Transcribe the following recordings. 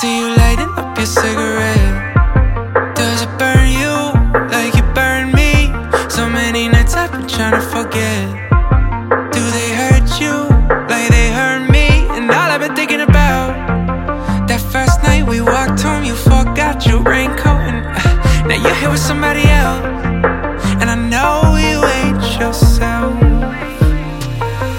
see you lighting up your cigarette. Does it burn you like it burned me? So many nights I've been trying to forget. Do they hurt you like they hurt me? And all I've been thinking about that first night we walked home, you forgot your raincoat, and uh, now you're here with somebody else. And I know you ain't yourself.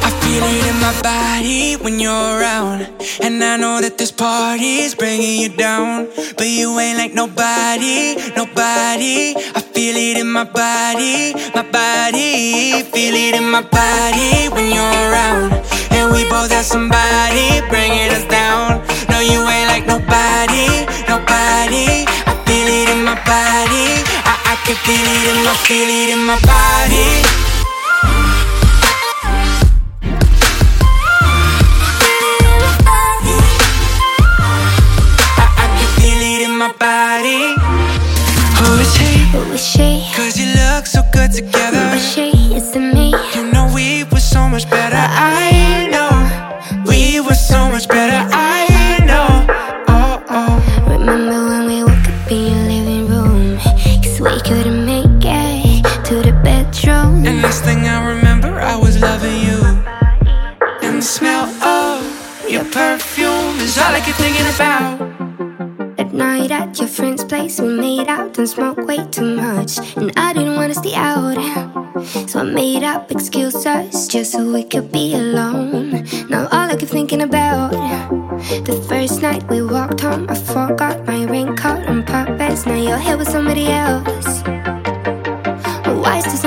I feel it in my body when you're around. And I know that this party's bringing you down. But you ain't like nobody, nobody. I feel it in my body, my body. Feel it in my body when you're around. And we both have somebody bringing us down. No, you ain't like nobody, nobody. I feel it in my body. I, I can feel it in my, feel it in my body. Body. Who is he? Who is she? Cause you look so good together. Who is she? Is it me? You know we were so much better. I know we were so much better. I know. Oh oh. Remember when we woke up in your living room? Cause we couldn't make it to the bedroom. And last thing I remember, I was loving you. And the smell of your perfume is all I keep thinking about. Night at your friend's place, we made out and smoked way too much. And I didn't wanna stay out. So I made up excuses just so we could be alone. Now all I keep thinking about the first night we walked home, I forgot my raincoat on purpose. Now you're here with somebody else. Why is there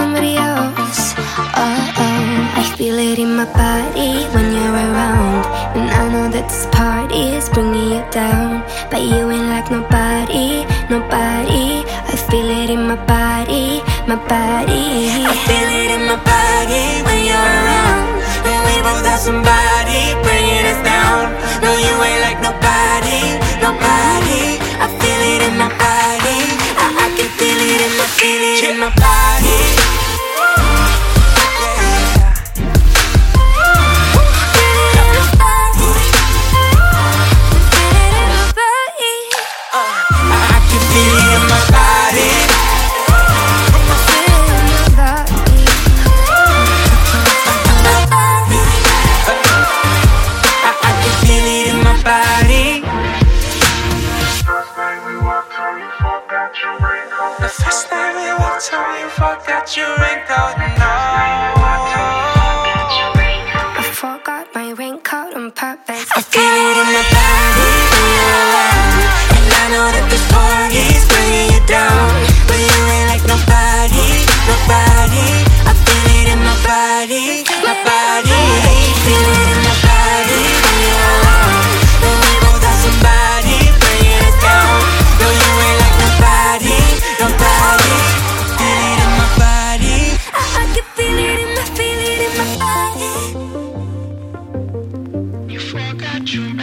down. But you ain't like nobody, nobody. I feel it in my body, my body. I feel it in my body when you're around. And we both have somebody. first night we walked till you fucked that you No, I forgot my raincoat on purpose I feel it in my that you